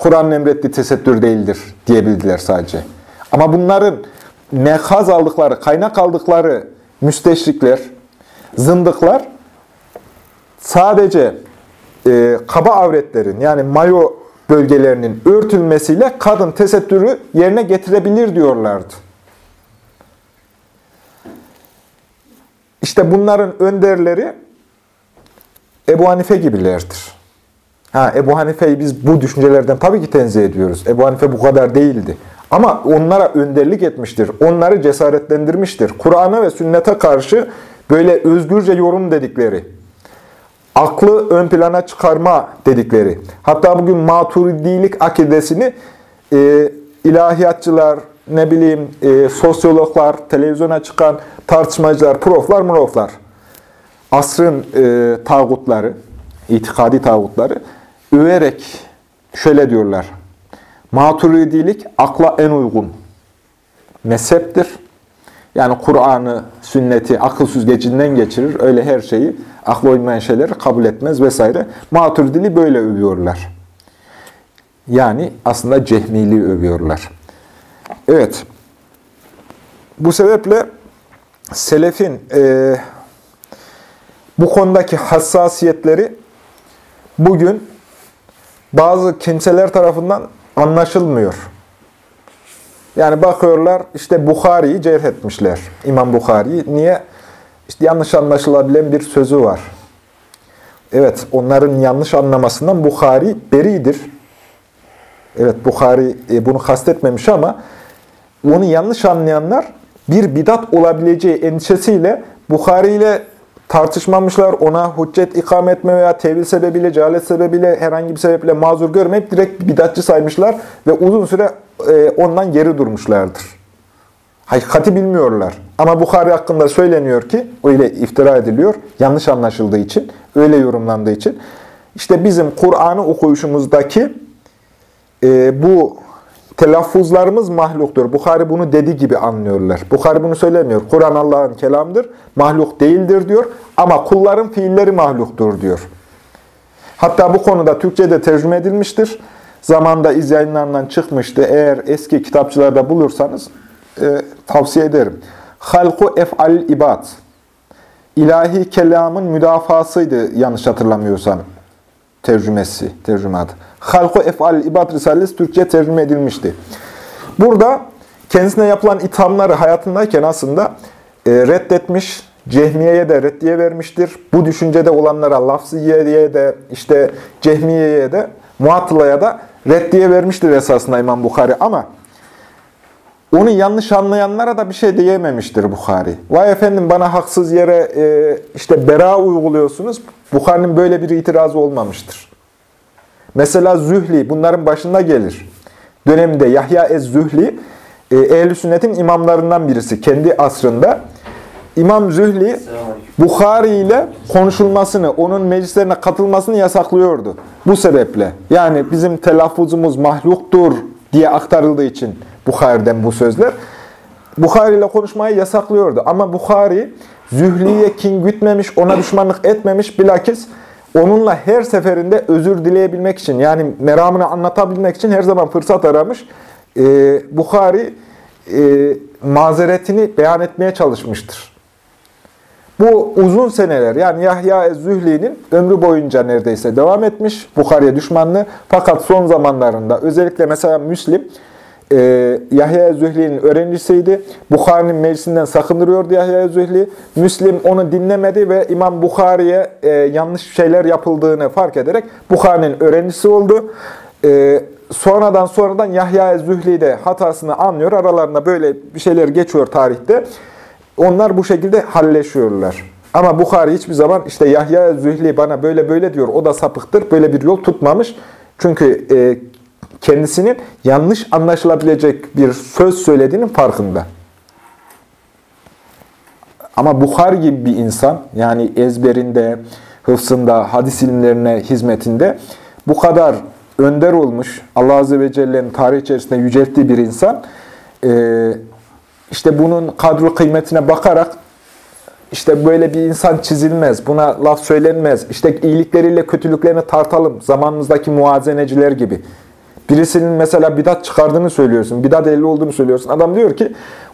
Kur'an'ın emrettiği tesettür değildir diyebildiler sadece. Ama bunların mekaz aldıkları, kaynak aldıkları müsteşrikler, zındıklar sadece e, kaba avretlerin yani mayo bölgelerinin örtülmesiyle kadın tesettürü yerine getirebilir diyorlardı. İşte bunların önderleri Ebu Hanife gibilerdir. Ha, Ebu Hanife'yi biz bu düşüncelerden tabii ki tenzih ediyoruz. Ebu Hanife bu kadar değildi. Ama onlara önderlik etmiştir. Onları cesaretlendirmiştir. Kur'an'a ve sünnete karşı böyle özgürce yorum dedikleri, aklı ön plana çıkarma dedikleri, hatta bugün maturidilik akidesini e, ilahiyatçılar, ne bileyim e, sosyologlar, televizyona çıkan tartışmacılar, proflar, muroflar, asrın e, tağutları, itikadi tağutları överek şöyle diyorlar. Maturidilik akla en uygun mezheptir. Yani Kur'an'ı, sünneti akıl süzgecinden geçirir. Öyle her şeyi, akla uymayan şeyleri kabul etmez vesaire. Maturidili böyle övüyorlar. Yani aslında cehmili övüyorlar. Evet. Bu sebeple selefin e, bu konudaki hassasiyetleri bugün bazı kimseler tarafından anlaşılmıyor. Yani bakıyorlar işte Bukhari'yi cerh etmişler. İmam Bukhari'yi. Niye? İşte yanlış anlaşılabilen bir sözü var. Evet onların yanlış anlamasından Bukhari beridir. Evet Bukhari e, bunu kastetmemiş ama onu yanlış anlayanlar bir bidat olabileceği endişesiyle Bukhari ile tartışmamışlar, ona hüccet ikame etme veya tevil sebebiyle, cehalet sebebiyle, herhangi bir sebeple mazur görmeyip direkt bidatçı saymışlar ve uzun süre e, ondan geri durmuşlardır. Hakikati bilmiyorlar. Ama Bukhari hakkında söyleniyor ki, öyle iftira ediliyor, yanlış anlaşıldığı için, öyle yorumlandığı için. İşte bizim Kur'an'ı okuyuşumuzdaki e, bu telaffuzlarımız mahluktur. Bukhari bunu dediği gibi anlıyorlar. Bukhari bunu söylemiyor. Kur'an Allah'ın kelamdır, mahluk değildir diyor. Ama kulların fiilleri mahluktur diyor. Hatta bu konuda Türkçe'de tercüme edilmiştir. Zamanda iz yayınlarından çıkmıştı. Eğer eski kitapçılarda bulursanız e, tavsiye ederim. Halku ef'al ibad. İlahi kelamın müdafasıydı yanlış hatırlamıyorsam tercümesi, tercümat. Halku ef'al ibad risalesi Türkçe tercüme edilmişti. Burada kendisine yapılan ithamları hayatındayken aslında e, reddetmiş, Cehmiye'ye de reddiye vermiştir. Bu düşüncede olanlara Lafziye'ye de, işte Cehmiye'ye de, Muattıla'ya da reddiye vermiştir esasında İmam Bukhari ama onu yanlış anlayanlara da bir şey diyememiştir Bukhari. Vay efendim bana haksız yere e, işte bera uyguluyorsunuz. Bukhari'nin böyle bir itirazı olmamıştır. Mesela Zühli bunların başında gelir. Döneminde Yahya Ez-Zühli e, ehl Sünnet'in imamlarından birisi. Kendi asrında İmam Zühli Bukhari ile konuşulmasını, onun meclislerine katılmasını yasaklıyordu. Bu sebeple. Yani bizim telaffuzumuz mahluktur diye aktarıldığı için Bukhari'den bu sözler. Bukhari ile konuşmayı yasaklıyordu. Ama Bukhari Zühli'ye kin gütmemiş, ona düşmanlık etmemiş. Bilakis onunla her seferinde özür dileyebilmek için, yani meramını anlatabilmek için her zaman fırsat aramış. Ee, Bukhari e, mazeretini beyan etmeye çalışmıştır. Bu uzun seneler yani Yahya Zühli'nin ömrü boyunca neredeyse devam etmiş Bukhari'ye düşmanlığı. Fakat son zamanlarında özellikle mesela Müslim e, Yahya Zühli'nin öğrencisiydi. Bukhari'nin meclisinden sakındırıyordu Yahya Zühli. Müslim onu dinlemedi ve İmam Bukhari'ye e, yanlış şeyler yapıldığını fark ederek Bukhari'nin öğrencisi oldu. E, sonradan sonradan Yahya Zühli de hatasını anlıyor. Aralarında böyle bir şeyler geçiyor tarihte. Onlar bu şekilde halleşiyorlar. Ama Bukhari hiçbir zaman işte Yahya Zühli bana böyle böyle diyor, o da sapıktır, böyle bir yol tutmamış. Çünkü e, kendisinin yanlış anlaşılabilecek bir söz söylediğinin farkında. Ama Bukhari gibi bir insan, yani ezberinde, hıfzında, hadis ilimlerine hizmetinde bu kadar önder olmuş, Allah Azze ve Celle'nin tarih içerisinde yücelttiği bir insan, e, işte bunun kadro kıymetine bakarak işte böyle bir insan çizilmez, buna laf söylenmez, işte iyilikleriyle kötülüklerini tartalım, zamanımızdaki muazeneciler gibi. Birisinin mesela bidat çıkardığını söylüyorsun, bidat ehli olduğunu söylüyorsun. Adam diyor ki,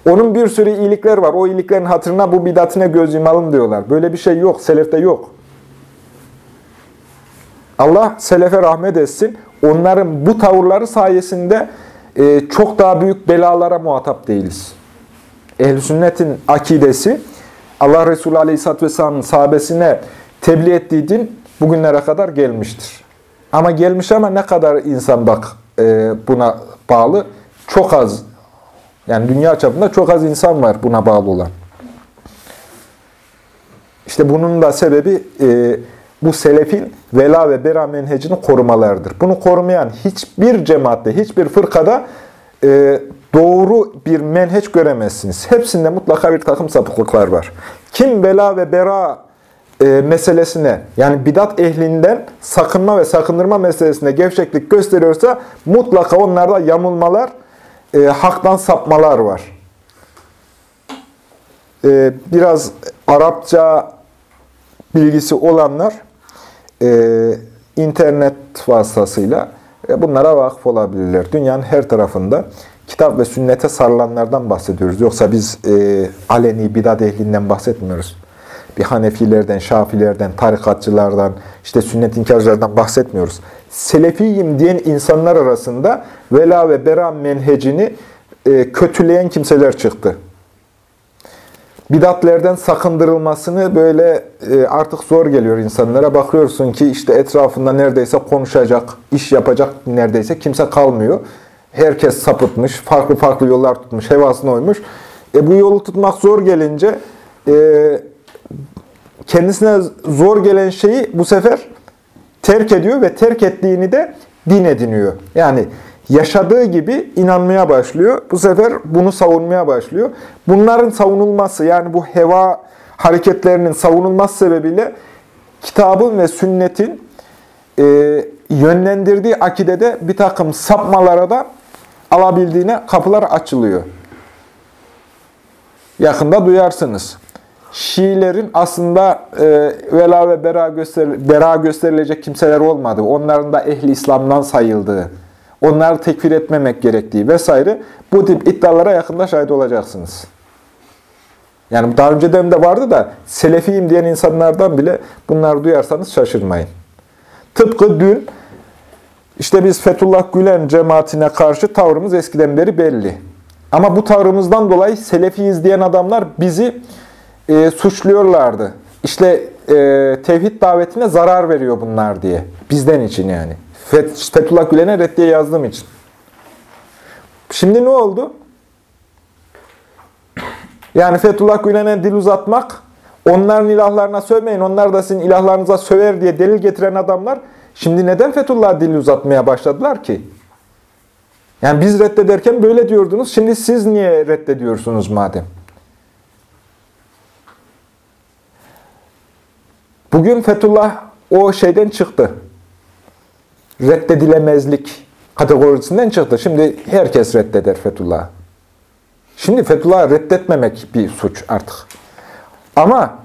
onun bir sürü iyilikler var, o iyiliklerin hatırına bu bidatine göz yumalım diyorlar. Böyle bir şey yok, selefte yok. Allah selefe rahmet etsin. Onların bu tavırları sayesinde e, çok daha büyük belalara muhatap değiliz. Ehl-i sünnetin akidesi, Allah Resulü Aleyhisselatü Vesselam'ın sahabesine tebliğ ettiği din bugünlere kadar gelmiştir. Ama gelmiş ama ne kadar insan bak e, buna bağlı? Çok az. Yani dünya çapında çok az insan var buna bağlı olan. İşte bunun da sebebi e, bu selefin vela ve bera menhecini korumalardır. Bunu korumayan hiçbir cemaatte, hiçbir fırkada e, doğru bir menheç göremezsiniz. Hepsinde mutlaka bir takım sapıklıklar var. Kim bela ve bera e, meselesine, yani bidat ehlinden sakınma ve sakındırma meselesine gevşeklik gösteriyorsa mutlaka onlarda yamulmalar, e, haktan sapmalar var. E, biraz Arapça bilgisi olanlar e, internet vasıtasıyla e, bunlara vakıf olabilirler. Dünyanın her tarafında kitap ve sünnete sarılanlardan bahsediyoruz. Yoksa biz e, aleni bidat ehlinden bahsetmiyoruz. Bir Hanefilerden, Şafilerden, tarikatçılardan, işte sünnet inkarcılardan bahsetmiyoruz. Selefiyim diyen insanlar arasında vela ve bera menhecini e, kötüleyen kimseler çıktı bidatlerden sakındırılmasını böyle e, artık zor geliyor insanlara. Bakıyorsun ki işte etrafında neredeyse konuşacak, iş yapacak neredeyse kimse kalmıyor. Herkes sapıtmış, farklı farklı yollar tutmuş, hevasına uymuş. E, bu yolu tutmak zor gelince e, kendisine zor gelen şeyi bu sefer terk ediyor ve terk ettiğini de din ediniyor. Yani yaşadığı gibi inanmaya başlıyor. Bu sefer bunu savunmaya başlıyor. Bunların savunulması yani bu heva hareketlerinin savunulması sebebiyle kitabın ve sünnetin e, yönlendirdiği akidede bir takım sapmalara da alabildiğine kapılar açılıyor. Yakında duyarsınız. Şiilerin aslında e, vela ve bera, göster bera gösterilecek kimseler olmadığı, onların da ehli İslam'dan sayıldığı, onları tekfir etmemek gerektiği vesaire bu tip iddialara yakında şahit olacaksınız. Yani daha önceden de vardı da selefiyim diyen insanlardan bile bunları duyarsanız şaşırmayın. Tıpkı dün işte biz Fethullah Gülen cemaatine karşı tavrımız eskiden beri belli. Ama bu tavrımızdan dolayı selefiyiz diyen adamlar bizi e, suçluyorlardı. İşte e, tevhid davetine zarar veriyor bunlar diye. Bizden için yani. Fethullah Gülen'e reddiye yazdığım için. Şimdi ne oldu? Yani Fethullah Gülen'e dil uzatmak, onların ilahlarına sövmeyin, onlar da sizin ilahlarınıza söver diye delil getiren adamlar, şimdi neden Fethullah'a dil uzatmaya başladılar ki? Yani biz reddederken böyle diyordunuz, şimdi siz niye reddediyorsunuz madem? Bugün Fethullah o şeyden çıktı reddedilemezlik kategorisinden çıktı. Şimdi herkes reddeder Fethullah. Şimdi Fethullah'ı reddetmemek bir suç artık. Ama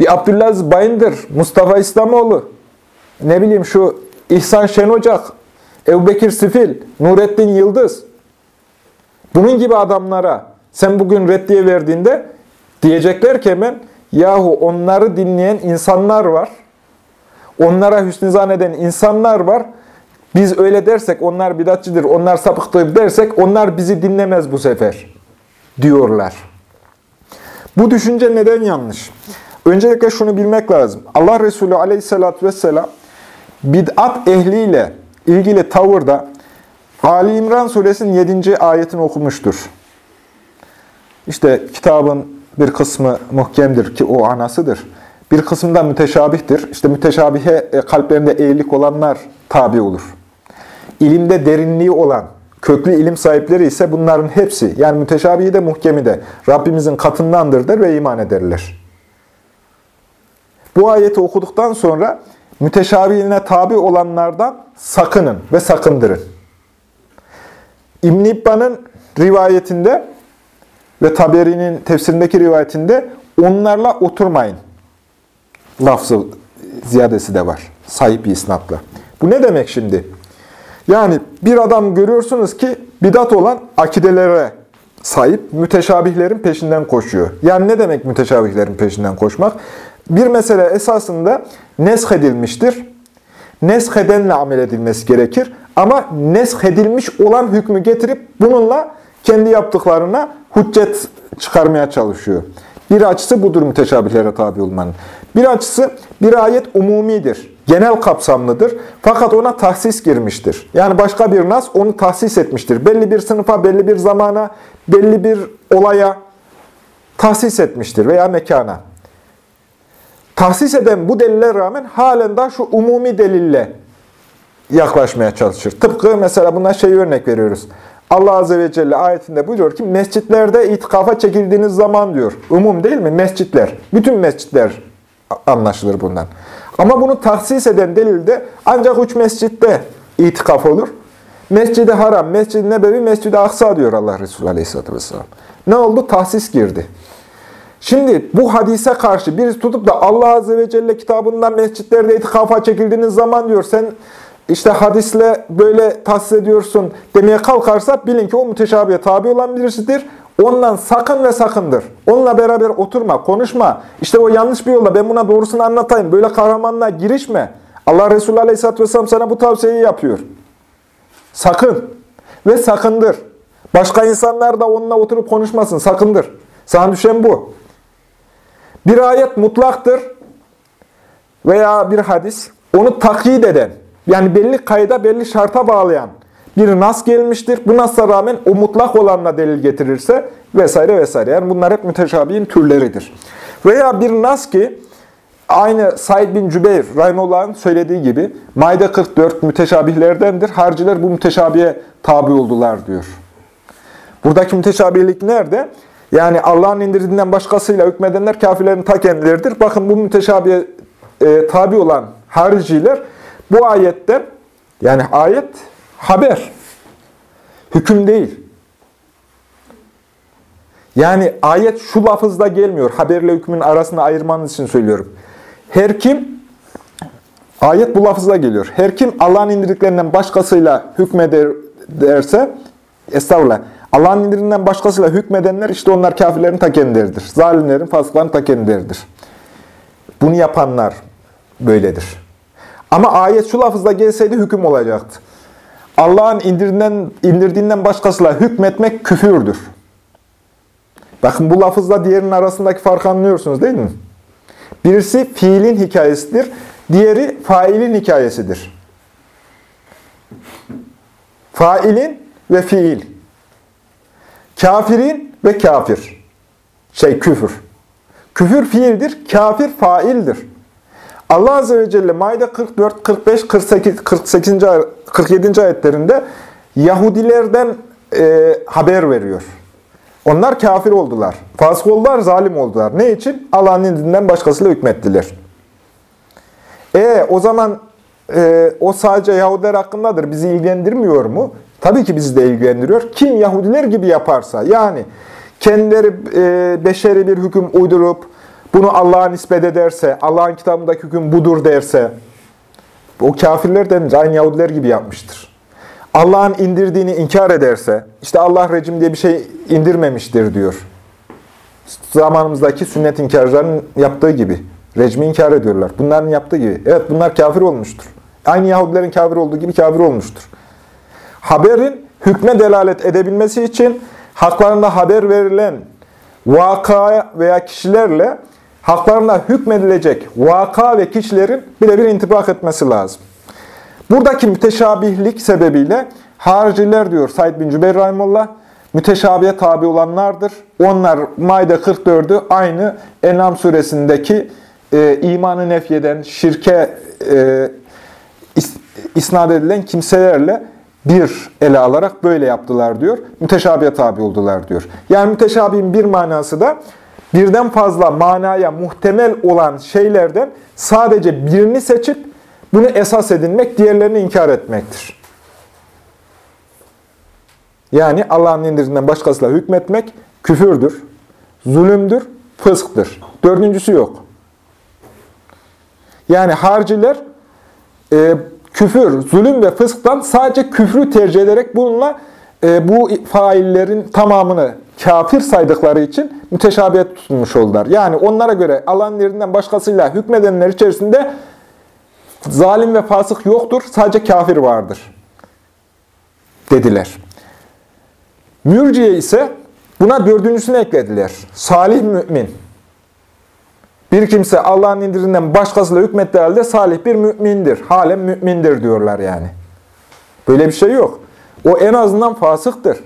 bir Abdülaziz Bayındır, Mustafa İslamoğlu, ne bileyim şu İhsan Şenocak, Ebu Bekir Sifil, Nurettin Yıldız, bunun gibi adamlara sen bugün reddiye verdiğinde diyecekler ki hemen yahu onları dinleyen insanlar var. Onlara hüsnü zanneden insanlar var. Biz öyle dersek onlar bidatçıdır, onlar sapıktır dersek onlar bizi dinlemez bu sefer diyorlar. Bu düşünce neden yanlış? Öncelikle şunu bilmek lazım. Allah Resulü aleyhissalatü vesselam bid'at ehliyle ilgili tavırda Ali İmran suresinin 7. ayetini okumuştur. İşte kitabın bir kısmı muhkemdir ki o anasıdır. Bir kısmı da müteşabihtir. İşte müteşabihe e, kalplerinde eğilik olanlar tabi olur. İlimde derinliği olan, köklü ilim sahipleri ise bunların hepsi, yani müteşabihi de muhkemi de Rabbimizin katındandır der ve iman ederler. Bu ayeti okuduktan sonra müteşabihine tabi olanlardan sakının ve sakındırın. İbn-i rivayetinde ve Taberi'nin tefsirindeki rivayetinde onlarla oturmayın. Lafzı ziyadesi de var. Sahip isnatla. Bu ne demek şimdi? Yani bir adam görüyorsunuz ki bidat olan akidelere sahip müteşabihlerin peşinden koşuyor. Yani ne demek müteşabihlerin peşinden koşmak? Bir mesele esasında nesh edilmiştir. Nesh edenle amel edilmesi gerekir. Ama nesh edilmiş olan hükmü getirip bununla kendi yaptıklarına hüccet çıkarmaya çalışıyor. Bir açısı budur müteşabihlere tabi olmanın. Bir açısı bir ayet umumidir, genel kapsamlıdır. Fakat ona tahsis girmiştir. Yani başka bir nas onu tahsis etmiştir. Belli bir sınıfa, belli bir zamana, belli bir olaya tahsis etmiştir veya mekana. Tahsis eden bu delile rağmen halen daha şu umumi delille yaklaşmaya çalışır. Tıpkı mesela buna şey örnek veriyoruz. Allah Azze ve Celle ayetinde buyuruyor ki mescitlerde itikafa çekildiğiniz zaman diyor. Umum değil mi? Mescitler. Bütün mescitler anlaşılır bundan. Ama bunu tahsis eden delilde ancak üç mescitte itikaf olur. Mescid-i Haram, Mescid-i Nebevi, Mescid-i Aksa diyor Allah Resulü Aleyhisselatü Vesselam. Ne oldu? Tahsis girdi. Şimdi bu hadise karşı birisi tutup da Allah Azze ve Celle kitabından mescitlerde itikafa çekildiğiniz zaman diyor sen işte hadisle böyle tahsis ediyorsun demeye kalkarsa bilin ki o müteşabihe tabi olan birisidir. Ondan sakın ve sakındır. Onunla beraber oturma, konuşma. İşte o yanlış bir yolda ben buna doğrusunu anlatayım. Böyle kahramanlığa girişme. Allah Resulü Aleyhisselatü Vesselam sana bu tavsiyeyi yapıyor. Sakın ve sakındır. Başka insanlar da onunla oturup konuşmasın. Sakındır. Sana düşen bu. Bir ayet mutlaktır veya bir hadis onu takyit eden, yani belli kayda, belli şarta bağlayan bir nas gelmiştir. Bu nasla rağmen o mutlak olanla delil getirirse vesaire vesaire. Yani bunlar hep müteşabihin türleridir. Veya bir nas ki aynı Said bin Cübeyr Rahimullah'ın söylediği gibi Maide 44 müteşabihlerdendir. Harciler bu müteşabihe tabi oldular diyor. Buradaki müteşabihlik nerede? Yani Allah'ın indirdiğinden başkasıyla hükmedenler kafirlerin ta kendileridir. Bakın bu müteşabihe e, tabi olan hariciler bu ayetten, yani ayet haber, hüküm değil. Yani ayet şu lafızda gelmiyor. Haberle hükmün arasını ayırmanız için söylüyorum. Her kim, ayet bu lafızda geliyor. Her kim Allah'ın indirdiklerinden başkasıyla hükmeder derse, estağfurullah, Allah'ın indirdiğinden başkasıyla hükmedenler işte onlar kafirlerin ta kendileridir. Zalimlerin, fasıkların ta kendileridir. Bunu yapanlar böyledir. Ama ayet şu lafızda gelseydi hüküm olacaktı. Allah'ın indirdiğinden, indirdiğinden başkasıyla hükmetmek küfürdür. Bakın bu lafızla diğerinin arasındaki farkı anlıyorsunuz değil mi? Birisi fiilin hikayesidir, diğeri failin hikayesidir. Failin ve fiil. Kafirin ve kafir. Şey küfür. Küfür fiildir, kafir faildir. Allah Azze ve Celle Maide 44, 45, 48, 48. 47. ayetlerinde Yahudilerden e, haber veriyor. Onlar kafir oldular. Fasık oldular, zalim oldular. Ne için? Allah'ın indinden başkasıyla hükmettiler. E o zaman e, o sadece Yahudiler hakkındadır. Bizi ilgilendirmiyor mu? Tabii ki bizi de ilgilendiriyor. Kim Yahudiler gibi yaparsa, yani kendileri e, beşeri bir hüküm uydurup, bunu Allah'a nispet ederse, Allah'ın kitabındaki hüküm budur derse, o kafirler denir, aynı Yahudiler gibi yapmıştır. Allah'ın indirdiğini inkar ederse, işte Allah rejim diye bir şey indirmemiştir diyor. Zamanımızdaki sünnet inkarcıların yaptığı gibi. Rejimi inkar ediyorlar. Bunların yaptığı gibi. Evet bunlar kafir olmuştur. Aynı Yahudilerin kafir olduğu gibi kafir olmuştur. Haberin hükme delalet edebilmesi için haklarında haber verilen vaka veya kişilerle haklarına hükmedilecek vaka ve kişilerin birebir intibak etmesi lazım. Buradaki müteşabihlik sebebiyle hariciler diyor Said bin Cübeyr Rahimullah, müteşabihe tabi olanlardır. Onlar Maide 44'ü aynı Enam suresindeki e, imanı nefyeden, şirke e, is, isnat edilen kimselerle bir ele alarak böyle yaptılar diyor. Müteşabihe tabi oldular diyor. Yani müteşabihin bir manası da birden fazla manaya muhtemel olan şeylerden sadece birini seçip bunu esas edinmek, diğerlerini inkar etmektir. Yani Allah'ın indirinden başkasıyla hükmetmek küfürdür, zulümdür, fısktır. Dördüncüsü yok. Yani harciler e, küfür, zulüm ve fısktan sadece küfrü tercih ederek bununla e, bu faillerin tamamını kafir saydıkları için müteşabiyet tutulmuş oldular. Yani onlara göre Allah'ın yerinden başkasıyla hükmedenler içerisinde zalim ve fasık yoktur, sadece kafir vardır dediler. Mürciye ise buna dördüncüsünü eklediler. Salih mümin. Bir kimse Allah'ın indirinden başkasıyla hükmettiği halde salih bir mümindir. Halen mümindir diyorlar yani. Böyle bir şey yok. O en azından fasıktır.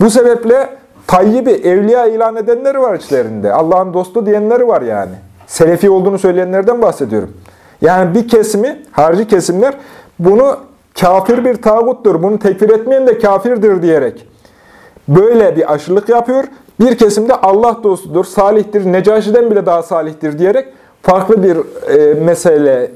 Bu sebeple Tayyip'i evliya ilan edenleri var içlerinde. Allah'ın dostu diyenleri var yani. Selefi olduğunu söyleyenlerden bahsediyorum. Yani bir kesimi, harici kesimler bunu kafir bir tağuttur, bunu tekfir etmeyen de kafirdir diyerek böyle bir aşırılık yapıyor. Bir kesimde Allah dostudur, salihtir, Necaşi'den bile daha salihtir diyerek farklı bir e, mesele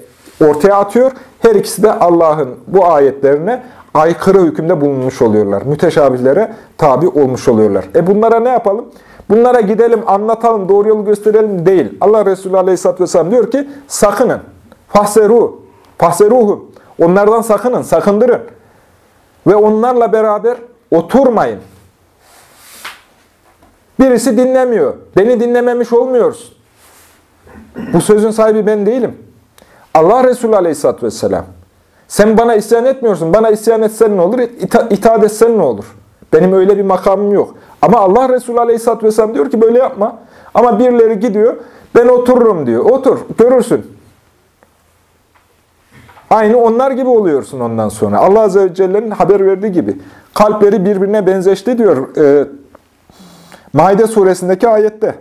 ortaya atıyor. Her ikisi de Allah'ın bu ayetlerine aykırı hükümde bulunmuş oluyorlar. Müteşabihlere tabi olmuş oluyorlar. E bunlara ne yapalım? Bunlara gidelim, anlatalım, doğru yolu gösterelim değil. Allah Resulü Aleyhisselatü Vesselam diyor ki sakının. Fahseru. Fahseruhum. Onlardan sakının, sakındırın. Ve onlarla beraber oturmayın. Birisi dinlemiyor. Beni dinlememiş olmuyoruz. Bu sözün sahibi ben değilim. Allah Resulü Aleyhisselatü Vesselam. Sen bana isyan etmiyorsun. Bana isyan etsen ne olur? İta itaat etsen ne olur? Benim öyle bir makamım yok. Ama Allah Resulü Aleyhisselatü Vesselam diyor ki böyle yapma. Ama birileri gidiyor. Ben otururum diyor. Otur. Görürsün. Aynı onlar gibi oluyorsun ondan sonra. Allah Azze ve Celle'nin haber verdiği gibi. Kalpleri birbirine benzeşti diyor. E, Maide suresindeki ayette.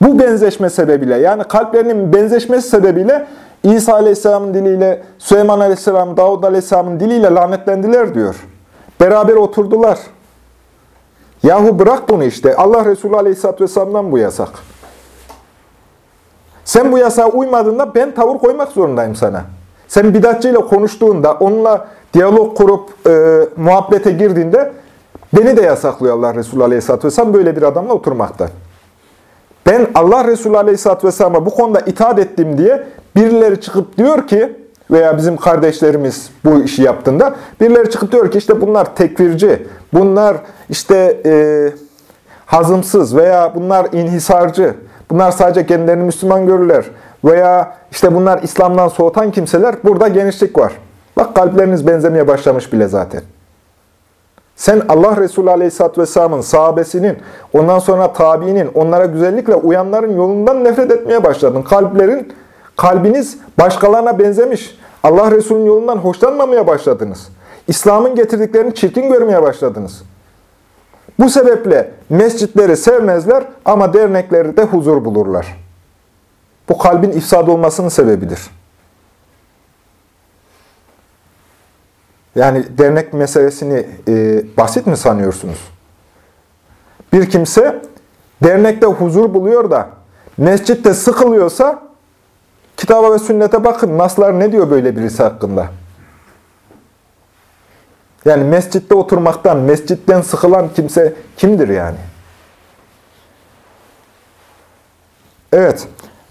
Bu benzeşme sebebiyle yani kalplerinin benzeşmesi sebebiyle İsa Aleyhisselam'ın diliyle, Süleyman Aleyhisselam, Davud Aleyhisselam'ın diliyle lanetlendiler diyor. Beraber oturdular. Yahu bırak bunu işte. Allah Resulü Aleyhisselatü Vesselam'dan bu yasak. Sen bu yasağa uymadığında ben tavır koymak zorundayım sana. Sen bidatçıyla konuştuğunda, onunla diyalog kurup e, muhabbete girdiğinde beni de yasaklıyor Allah Resulü Aleyhisselatü Vesselam böyle bir adamla oturmaktan. Ben Allah Resulü Aleyhisselatü Vesselam'a bu konuda itaat ettim diye birileri çıkıp diyor ki veya bizim kardeşlerimiz bu işi yaptığında birileri çıkıp diyor ki işte bunlar tekfirci, bunlar işte e, hazımsız veya bunlar inhisarcı, bunlar sadece kendilerini Müslüman görürler veya işte bunlar İslam'dan soğutan kimseler burada genişlik var. Bak kalpleriniz benzemeye başlamış bile zaten. Sen Allah Resulü Aleyhisselatü Vesselam'ın, sahabesinin, ondan sonra tabiinin, onlara güzellikle uyanların yolundan nefret etmeye başladın. Kalplerin, kalbiniz başkalarına benzemiş. Allah Resulü'nün yolundan hoşlanmamaya başladınız. İslam'ın getirdiklerini çirkin görmeye başladınız. Bu sebeple mescitleri sevmezler ama dernekleri de huzur bulurlar. Bu kalbin ifsad olmasının sebebidir. Yani dernek meselesini e, basit mi sanıyorsunuz? Bir kimse dernekte huzur buluyor da mescitte sıkılıyorsa kitaba ve sünnete bakın. Naslar ne diyor böyle birisi hakkında? Yani mescitte oturmaktan, mescitten sıkılan kimse kimdir yani? Evet.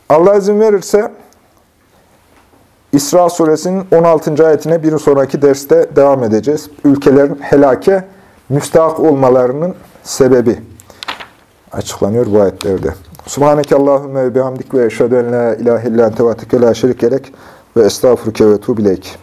Allah izin verirse İsra suresinin 16. ayetine bir sonraki derste devam edeceğiz. Ülkelerin helake müstahak olmalarının sebebi açıklanıyor bu ayetlerde. Subhaneke Allahümme ve bihamdik ve eşhedü en la ilahe illa ente ve la şerikelek ve estağfurke ve tuğbileyk.